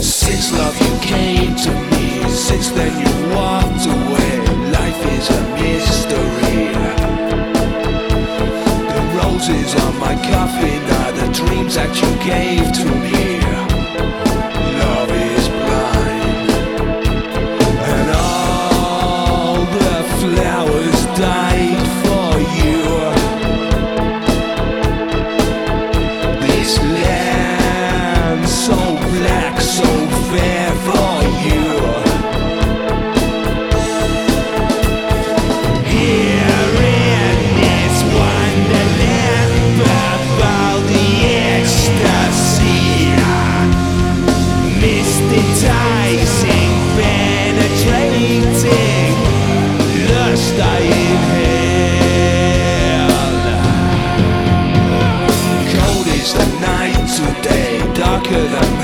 Since love you came to me, since then you walked away. Life is a mystery. The roses on my coffin are the dreams that you gave to me. could I